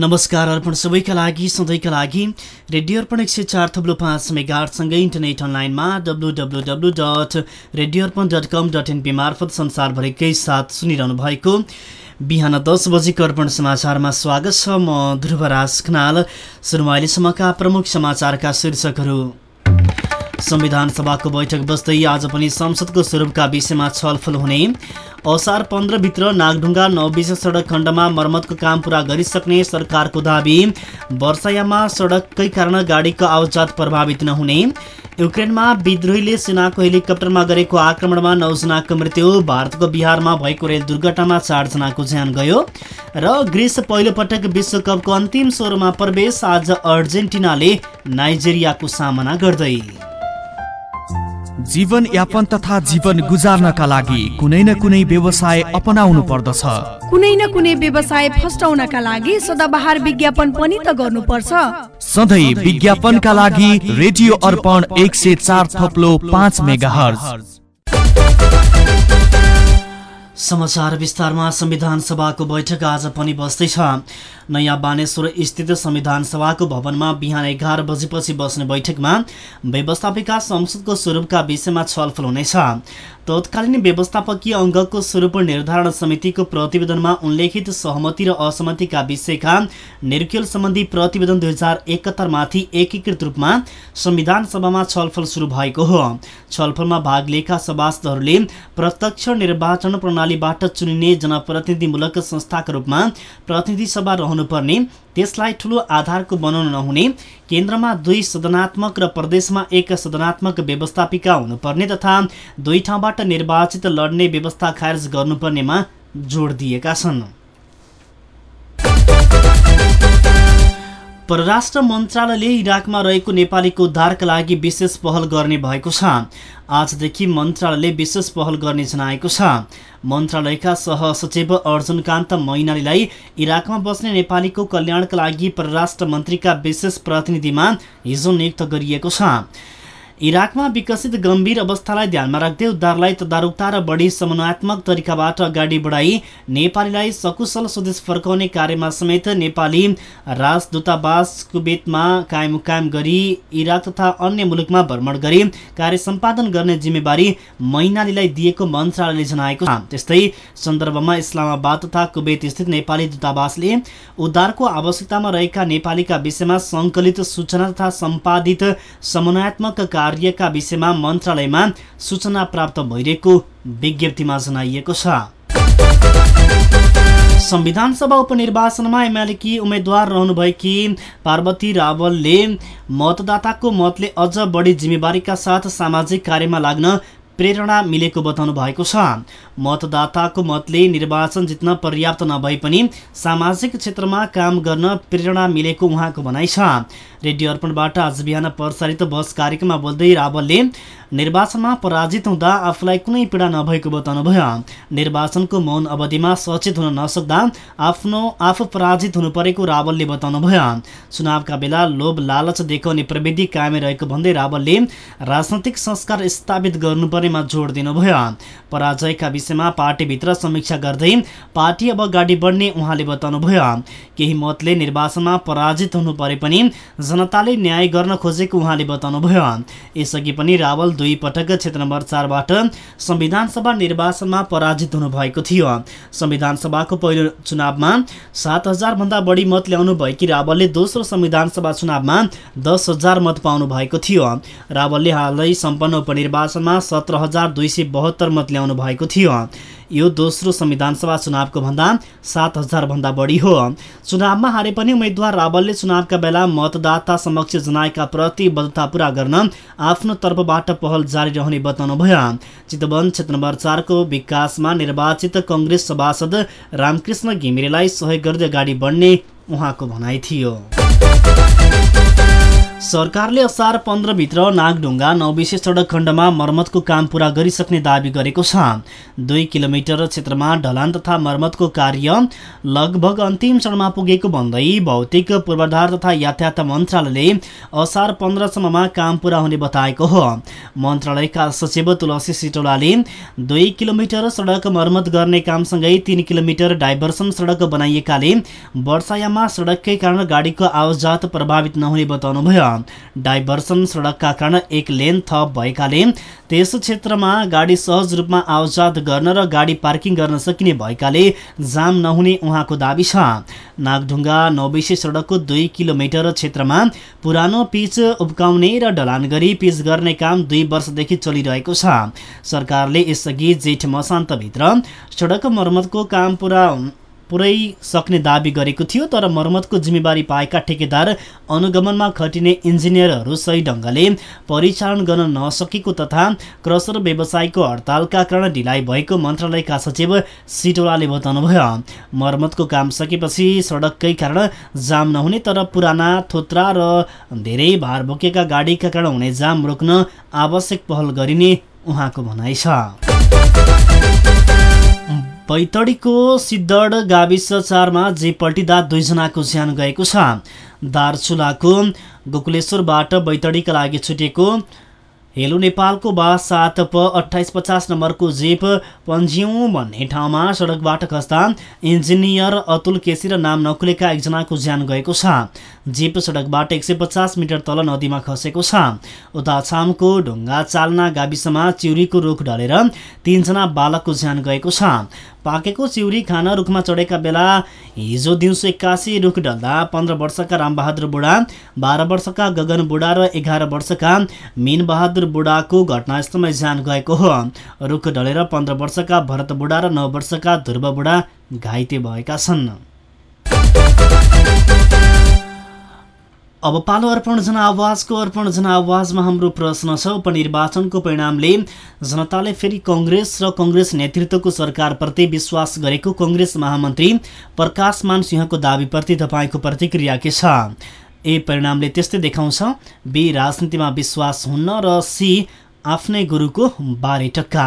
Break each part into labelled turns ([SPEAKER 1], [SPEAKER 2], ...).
[SPEAKER 1] नमस्कार अर्पण सबैका लागि सधैँका लागि रेडियो अर्पण एक सय चार थप्लो पाँच मेगाहरूसँगै इन्टरनेट अनलाइनमा W W W dot radio Arpan dot com dot NP मार्फत संसारभरिकै साथ सुनिरहनु भएको बिहान दस बजेको अर्पण समाचारमा स्वागत छ म ध्रुवराज खनाल। सुरुमा अहिलेसम्मका प्रमुख समाचारका शीर्षकहरू। संविधान सभाको बैठक बस्दै आज पनि संसदको स्वरूपका विषयमा छलफल हुने असार पन्ध्रभित्र नागढुङ्गा नौबिस सडक खण्डमा मर्मतको काम पुरा गरिसक्ने सरकारको दावी। वर्षायामा सडककै कारण गाडीको आवजात प्रभावित नहुने। युक्रेनमा विद्रोहीले सेनाको हेलिकप्टरमा गरेको आक्रमणमा नौजनाको मृत्यु। भारतको बिहारमा भएको रेल दुर्घटनामा चारजनाको ज्यान गयो। र ग्रिस पहिलोपटक विश्वकपको अन्तिम स्वरमा प्रवेश आज अर्जेन्टिनाले नाइजेरियाको सामना गर्दै।
[SPEAKER 2] जीवन यापन तथा जीवन गुजार्नका लागि कुनै न कुनै व्यवसाय अपनाउनु पर्दछ।
[SPEAKER 3] कुनै न कुनै व्यवसाय फस्टाउनका लागि सदाबहार विज्ञापन पनि त गर्नुपर्छ।
[SPEAKER 2] सधैँ विज्ञापनका लागि रेडियो अर्पण एक सय चार थप्लो पाँच मेगा
[SPEAKER 1] समाचार विस्तारमा संविधान सभाको बैठक आज पनि बस्दैछ। नयाँ बानेश्वर स्थित संविधान सभाको भवनमा बिहान एघार बजेपछि बस्ने बैठकमा व्यवस्थापिका संसदको स्वरूपका विषयमा छलफल हुनेछ। तत्कालीन व्यवस्थापकीय अङ्गको स्वरूप निर्धारण समितिको प्रतिवेदनमा उल्लेखित सहमति र असहमतिका विषयका निर्खेल सम्बन्धी प्रतिवेदन दुई हजार एकहत्तरमाथि एकीकृत रूपमा संविधान सभामा छलफल सुरु भएको हो। छलफलमा भाग लिएका सभासदहरूले प्रत्यक्ष निर्वाचन प्रणालीबाट चुनिने जनप्रतिनिधिमूलक संस्थाका रूपमा प्रतिनिधि सभा रहनुपर्ने त्यसलाई ठूलो आधारको बनाउन नहुने केन्द्रमा दुई सदनात्मक र प्रदेशमा एक सदनात्मक व्यवस्थापिका हुनुपर्ने तथा दुई ठाउँबाट निर्वाचित लड्ने व्यवस्था खारेज गर्नुपर्नेमा जोड दिएका छन्। परराष्ट्र मन्त्रालयले इराकमा रहेको नेपालीको उद्धारका लागि विशेष पहल गर्ने भएको छ। आजदेखि मन्त्रालयले विशेष पहल गर्ने जनाएको छ। मन्त्रालयका सहसचिव अर्जुनकान्त मैनालीलाई इराकमा बस्ने नेपालीको कल्याणका लागि परराष्ट्र मन्त्रीका विशेष प्रतिनिधिमा हिजो नियुक्त गरिएको छ। इराकमा विकसित गम्भीर अवस्थालाई ध्यानमा राख्दै उद्धारलाई तदारुकता र बढी समन्वयात्मक तरिकाबाट अगाडि बढाई नेपालीलाई सकुशल स्वदेश फर्काउने कार्यमा समेत नेपाली राजदूतावास कुवेतमा कायम कायम गरी इराक तथा अन्य मुलुकमा भ्रमण गरी कार्य सम्पादन गर्ने जिम्मेवारी मैनालीलाई दिएको मन्त्रालयले जनाएको छ। त्यस्तै सन्दर्भमा इस्लामाबाद तथा कुवेत स्थित नेपाली दूतावासले उद्धारको आवश्यकतामा रहेका नेपालीका विषयमा सङ्कलित सूचना तथा सम्पादित समन्वयात्मक कार्य कार्यका विषयमा मन्त्रालयमा सूचना प्राप्त भइरहेको विज्ञप्तिमा जनाइएको छ। संविधान सभा उपनिर्वाचनमा एमालेकी उम्मेद्वार रहनुभएकी पार्वती रावलले मतदाताको मतले अझ बढी जिम्मेवारीका साथ सामाजिक कार्यमा लाग्न प्रेरणा मिलेको बताउनु भएको छ। मतदाताको मतले निर्वाचन जित्न पर्याप्त नभए पनि सामाजिक क्षेत्रमा काम गर्न प्रेरणा मिलेको उहाँको भनाइ छ। रेडियो अर्पणबाट आज बिहान प्रसारित बस कार्यक्रममा बोल्दै रावलले निर्वाचनमा पराजित हुँदा आफूलाई कुनै पीडा नभएको बताउनुभयो निर्वाचनको मौन अवधिमा सचेत हुन नसक्दा आफ्नो आफू पराजित हुनु परेको रावलले बताउनुभयो चुनावका बेला लोभ लालच देखाउने प्रविधि कायमै रहेको भन्दै रावलले राजनैतिक संस्कार स्थापित गर्नुपर्नेमा जोड दिनुभयो। पराजयका विषयमा पार्टीभित्र समीक्षा गर्दै पार्टी अब अगाडि बढ्ने उहाँले बताउनुभयो केही मतले निर्वाचनमा पराजित हुनु परे पनि जनताले न्याय गर्न खोजेको उहाँले बताउनुभयो यसअघि पनि रावल दुई पटक क्षेत्र नम्बर चारबाट संविधान सभा निर्वाचनमा पराजित हुनुभएको थियो। संविधान सभाको पहिलो चुनावमा सात हजार भन्दा बढी मत ल्याउनु भएकी रावलले दोस्रो संविधान सभा चुनावमा दस हजार मत पाउनु भएको थियो। रावलले हालै सम्पन्न उपनिर्वाचनमा सत्र मत ल्याउनु भएको थियो। यो दोस्रो संविधानसभा चुनावको भन्दा सात हजार भन्दा बढी हो। चुनावमा हारे पनि उम्मेद्वार रावलले चुनावका बेला मतदाता समक्ष जनाएका प्रतिबद्धता पूरा गर्न आफ्नो तर्फबाट पहल जारी रहने बताउनुभयो। चितवन क्षेत्र नम्बर चारको विकासमा निर्वाचित कङ्ग्रेस सभासद रामकृष्ण घिमिरेलाई सहयोग गर्दै अगाडि बढ्ने उहाँको भनाइ थियो। सरकारले असार पन्ध्रभित्र नागढुङ्गा नौबिसे सडक खण्डमा मर्मतको काम पूरा गरिसक्ने दावी गरेको छ। दुई किलोमिटर क्षेत्रमा ढलान तथा मर्मतको कार्य लगभग अन्तिम चरणमा पुगेको भन्दै भौतिक पूर्वाधार तथा यातायात मन्त्रालयले असार पन्ध्रसम्ममा काम पूरा हुने बताएको हो। मन्त्रालयका सचिव तुलसी सिटौलाले दुई किलोमिटर सडक मर्मत गर्ने कामसँगै तिन किलोमिटर डाइभर्सन सडक बनाइएकाले वर्षायाममा सडककै कारण गाडीको आवाजात प्रभावित नहुने बताउनुभयो। डाइभर्सन सडकका कारण एक लेन थप भएकाले त्यस क्षेत्रमा गाडी सहज रूपमा आवाजात गर्न र गाडी पार्किङ गर्न सकिने भएकाले जाम नहुने उहाँको दावी छ। नागढुङ्गा नौबिसे सडकको दुई किलोमिटर क्षेत्रमा पुरानो पिच उब्काउने र ढलान गरी पिच गर्ने काम दुई वर्षदेखि चलिरहेको छ। सरकारले यसअघि जेठ मसान्तभित्र सडक मर्मतको काम पुरा पुरै सक्ने दावी गरेको थियो तर मर्मतको जिम्मेवारी पाएका ठेकेदार अनुगमनमा खटिने इन्जिनियरहरू सही ढङ्गले परिचालन गर्न नसकेको तथा क्रसर व्यवसायको हडतालका कारण ढिलाइ भएको मन्त्रालयका सचिव सिटोलाले बताउनुभयो। मर्मतको काम सकेपछि सडककै कारण जाम नहुने तर पुराना थोत्रा र धेरै भार बोकेका गाडीका कारण हुने जाम रोक्न आवश्यक पहल गरिने उहाँको भनाइ छ। बैतडीको सिद्धड गाविस चारमा जे पल्टिँदा दुईजनाको ज्यान गएको छ। दार्चुलाको गोकुलेश्वरबाट बैतडीका लागि छुटेको हेलो नेपालको बास सात प अठाइस पचास नम्बरको जीप पन्ज्यौँ भन्ने ठाउँमा सडकबाट खस्दा इन्जिनियर अतुल केसी र नाम नखुलेका एकजनाको ज्यान गएको छ। जीप सडकबाट एक सय पचास मिटर तल नदीमा खसेको छ। उता छामको ढुङ्गा चालना गाविसमा चिउरीको रुख ढलेर तिनजना बालकको ज्यान गएको छ। पाकेको चिउरी खान रुखमा चढेका बेला हिजो दिउँसो एक्कासी रुख ढल्दा पन्ध्र वर्षका रामबहादुर बुढा बाह्र वर्षका गगन बुढा र एघार वर्षका मिनबहादुर बुढाको घटनास्थलमा ज्यान गएको हो। रुख ढलेर पन्ध्र वर्षका भरत बुढा र नौ वर्षका ध्रुव बुढा घाइते भएका छन्। अब पालो अर्पण जनआवाजको अर्पण जनआवाजमा हाम्रो प्रश्न छ। उपनिर्वाचनको परिणामले जनताले फेरि कङ्ग्रेस र कङ्ग्रेस नेतृत्वको सरकारप्रति विश्वास गरेको कङ्ग्रेस महामन्त्री प्रकाश मान सिंहको दावीप्रति तपाईँको प्रतिक्रिया के छ? ए परिणामले त्यस्तै देखाउँछ। बी राजनीतिमा विश्वास हुन्न र सी आफ्नै गुरुको बारे टक्का।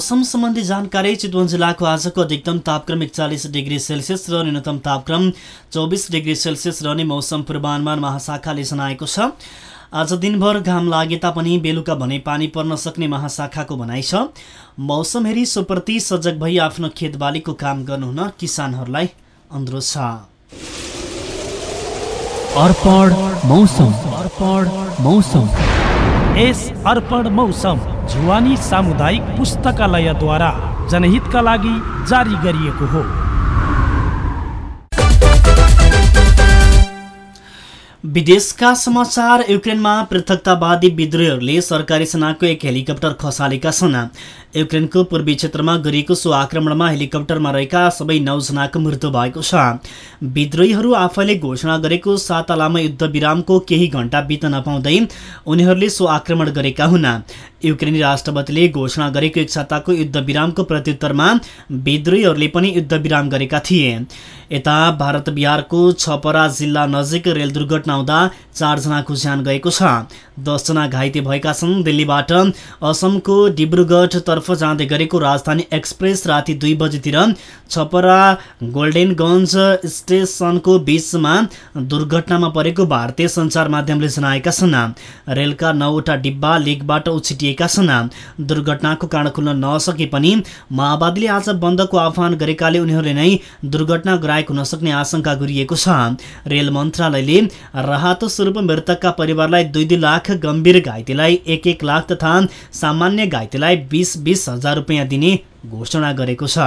[SPEAKER 1] मौसम सम्बन्धी जानकारी चितवन जिल्लाको आजको अधिकतम तापक्रम एकचालिस डिग्री सेल्सियस र न्यूनतम तापक्रम चौबिस डिग्री सेल्सियस रहने मौसम पूर्वानुमान महाशाखाले जनाएको छ। आज दिनभर घाम लागे तापनि बेलुका भने पानी पर्न सक्ने महाशाखाको भनाइ छ। मौसम हेरी सोप्रति सजग भई आफ्नो खेतबालीको काम गर्नुहुन किसानहरूलाई अनुरोध छ।
[SPEAKER 2] अर्पण मौसम। अर्पण मौसम।
[SPEAKER 4] यस अर्पण मौसम जुवानी सामुदायिक पुस्तकालयद्वारा जनहितका लागि जारी गरिएको हो।
[SPEAKER 1] विदेशका समाचार युक्रेनमा पृथकतावादी विद्रोहीहरूले सरकारी सेनाको एक हेलिकप्टर खसालेका छन्। युक्रेनको पूर्वी क्षेत्रमा गरिएको सो आक्रमणमा हेलिकप्टरमा रहेका सबै नौजनाको मृत्यु भएको छ। विद्रोहीहरू आफैले घोषणा गरेको साता लामो युद्ध विरामको केही घण्टा बित्न नपाउँदै उनीहरूले सो आक्रमण गरेका हुन्। युक्रेनी राष्ट्रपतिले घोषणा गरेको एक साताको युद्ध विरामको प्रत्युत्तरमा विद्रोहीहरूले पनि युद्ध विराम गरेका थिए। यता भारत बिहारको छपरा जिल्ला नजिक रेल दुर्घटना हुँदा चारजनाको ज्यान गएको छ। दसजना घाइते भएका छन्। दिल्लीबाट असमको डिब्रुगढतर्फ तर्फ जाँदै गरेको राजधानी एक्सप्रेस राति दुई बजीतिर छपरा गोल्डेनगञ्ज स्टेसनको बीचमा दुर्घटनामा परेको भारतीय सञ्चार माध्यमले जनाएका छन्। रेलका नौवटा डिब्बा लेकबाट उछिटिएका छन्। दुर्घटनाको कारण खुल्न नसके पनि माओवादीले आज बन्दको आह्वान गरेकाले उनीहरूले नै दुर्घटना गराएको नसक्ने आशंका गरिएको छ। रेल मन्त्रालयले राहत स्वरूप मृतकका परिवारलाई दुई दुई लाख गम्भीर घाइतेलाई एक एक लाख तथा सामान्य घाइतेलाई बिस बिस हजार रुपियाँ दिने घोषणा गरेको छ।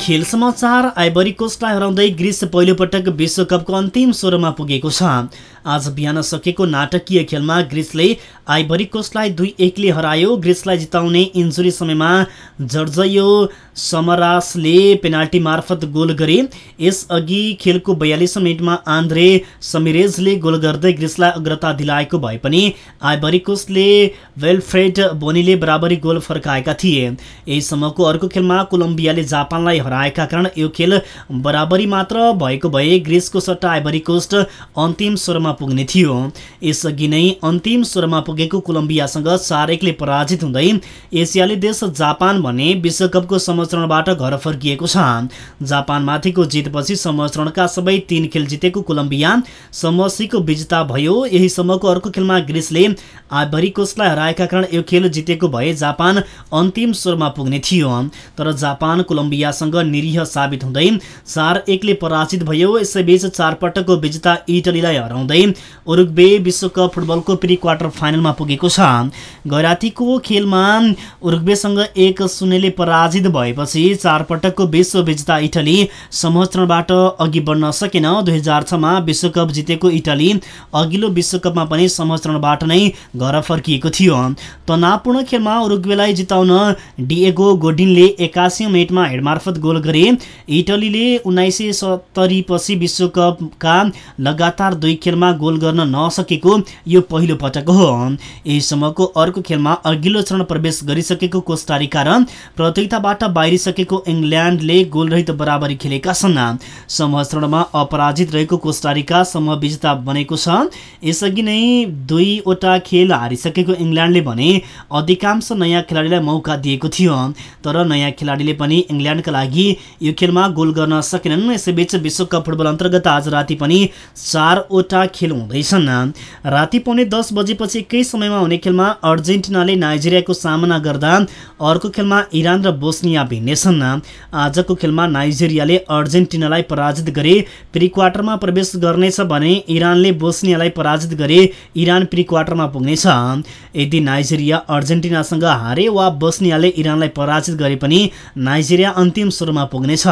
[SPEAKER 1] खेल समाचार आइबरी कोस्टलाई हराउँदै ग्रिस पहिलोपटक विश्वकपको अन्तिम स्वरमा पुगेको छ। आज बिहान सकेको नाटकीय खेलमा ग्रिसले आइबरी कोस्टलाई दुई एकले हरायो। ग्रिसलाई जिताउने इन्जुरी समयमा जर्जयो समरासले पेनाल्टी मार्फत गोल गरे। यसअघि खेलको बयालिस मिनटमा आन्द्रे समिरेजले गोल गर्दै ग्रिसलाई अग्रता दिलाएको भए पनि आइबरी कोस्टले वेलफ्रेड बोनीले बराबरी गोल फर्काएका थिए। यही समयको अर्को खेलमा कोलम्बियाले जापानलाई हराएका कारण यो खेल बराबरी मात्र भएको भए ग्रिसको सट्टा आइबरी कोस्ट अन्तिम स्वरमा पुग्ने थियो। यसअघि नै अन्तिम स्वरमा पुगेको कोलम्बियासँग चार एकले पराजित हुँदै एसियाली देश जापान भने विश्वकपको समचरणबाट घर फर्किएको छ। जापानमाथिको जितपछि समचरणका सबै तीन खेल जितेको कोलम्बिया समसीको विजेता भयो। यही समयको अर्को खेलमा ग्रिसले आइभरी कोस्टलाई हराएका कारण यो खेल जितेको भए जापान अन्तिम स्वरमा पुग्ने थियो। तर जापान कोलम्बियासँग निरीह साबित हुँदै चार एकले पराजित भयो। यसैबीच चारपटकको विजेता इटलीलाई हराउँदै उरुग्बे विश्वकप फुटबलको प्री क्वार्टर फाइनलमा पुगेको छ। गैरातीको खेलमा उरुग्बेसँग एक शून्यले पराजित भएपछि चारपटकको विश्व विजेता इटली समचरणबाट अघि बढ्न सकेन। दुई हजार छमा विश्वकप जितेको इटली अघिल्लो विश्वकपमा पनि समचरणबाट नै घर फर्किएको थियो। तनावपूर्ण खेलमा उरुग्वेलाई जिताउन डिएगो गोडिनले एकासी मिनटमा हेडमार्फत गोल गरे। इटलीले उन्नाइस सय सत्तरी पछि विश्वकपका लगातार दुई खेलमा गोल गर्न नसकेको यो पहिलो पटक हो। यहीसम्मको अर्को खेलमा अघिल्लो चरण प्रवेश गरिसकेको कोस्टारिका र प्रतियोगिताबाट बाहिरिसकेको इङ्ल्यान्डले गोलरहित बराबरी खेलेका छन्। समचरणमा अपराजित रहेको कोस्टारिका समूह विजेता बनेको छ। यसअघि नै दुईवटा खेल हारिसकेको इङ्ल्यान्डले भने अधिकांश नयाँ खेलाडीलाई मौका दिएको थियो। तर नयाँ खेलाडीले पनि इङ्ल्यान्डका लागि यो खेलमा गोल गर्न सकेनन्। यसैबीच विश्वकप फुटबल अन्तर्गत आज राति पनि चारवटा खेल हुँदैछन्। राति पाउने दस बजेपछि एकै समयमा हुने खेलमा अर्जेन्टिनाले नाइजेरियाको सामना गर्दा अर्को खेलमा इरान र बोस्निया भिन्नेछन्। आजको खेलमा नाइजेरियाले अर्जेन्टिनालाई पराजित गरे प्री क्वार्टरमा प्रवेश गर्नेछ भने इरानले बोस्नियालाई पराजित गरे इरान प्री क्वार्टरमा पुग्नेछ। यदि नाइजेरिया अर्जेन्टिनासँग हारे वा बोस्नियाले इरानलाई पराजित गरे पनि नाइजेरिया अन्तिम स्वरमा पुग्नेछ।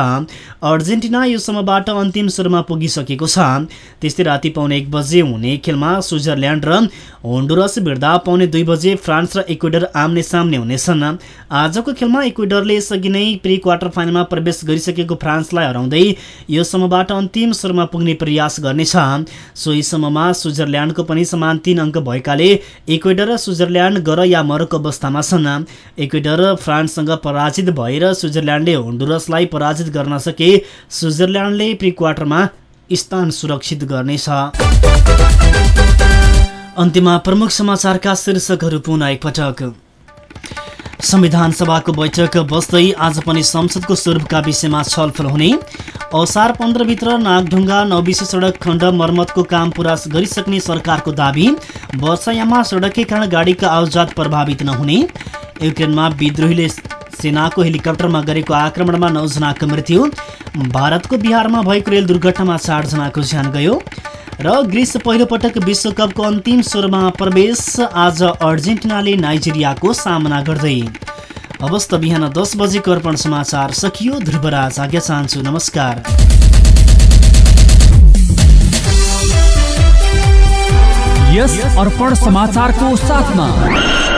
[SPEAKER 1] अर्जेन्टिना यो समयबाट अन्तिम स्वरमा पुगिसकेको छ। त्यस्तै राति पाउने एक बजे हुने खेलमा स्विजरल्यान्ड र होन्डुरस भिड्दा पाउने दुई बजे फ्रान्स र इक्वेडर आम्ने सामने हुनेछन्। आजको खेलमा इक्वेडरले यसअघि नै प्री क्वार्टर फाइनलमा प्रवेश गरिसकेको फ्रान्सलाई हराउँदै यो समयबाट अन्तिम स्वरमा पुग्ने प्रयास गर्नेछ। सोही समयमा स्विजरल्यान्डको पनि समान तीन अङ्क भएकाले इक्वेडर र स्विजरल्यान्ड गर या मरको अवस्थामा छन्। इक्वेडर फ्रान्ससँग पराजित भएर स्विजरल्यान्डले होन्डुरसलाई पराजित गर्न सके स्विजरल्यान्डले प्री क्वार्टरमा स्थान सुरक्षित गर्नेछ। अन्त्यमा प्रमुख समाचारका शीर्षकहरू पुनः एकपटक। संविधान सभाको बैठक बस्दै आज पनि संसदको स्वरूपका विषयमा छलफल हुने असार पन्ध्रभित्र नागढुङ्गा नौबिसे सडक खण्ड मर्मतको काम पुरा गरिसक्ने सरकारको दावी वर्षायाममा सडककै कारण गाडीका आवाजात प्रभावित नहुने युक्रेनमा विद्रोहीले सेनाको हेलिकप्टरमा गरेको आक्रमणमा नौजनाको मृत्यु। भारतको बिहारमा भएको रेल दुर्घटनामा चारजनाको ज्यान गयो। र ग्रिस पहिलोपटक विश्वकपको अन्तिम स्वरमा प्रवेश आज अर्जेन्टिनाले नाइजेरियाको सामना गर्दै। अवस्थ बिहान दस बजेको अर्पण समाचार सकियो। ध्रुवराज आज्ञा चाहन्छु। नमस्कार।
[SPEAKER 5] यस अर्पण समाचारको साथमा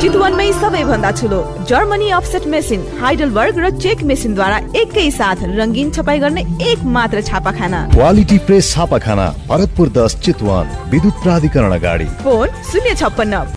[SPEAKER 6] चितवनमै सबैभन्दा ठुलो जर्मनी अफसेट मेसिन हाइडलबर्ग र चेक मेसिनद्वारा एकै साथ रङ्गीन छपाई गर्ने एक मात्र छापाखाना।
[SPEAKER 7] क्वालिटी प्रेस छापाखाना भरतपुर दस चितवन विद्युत प्राधिकरण अगाडि।
[SPEAKER 6] फोन शून्य छप्पन्न।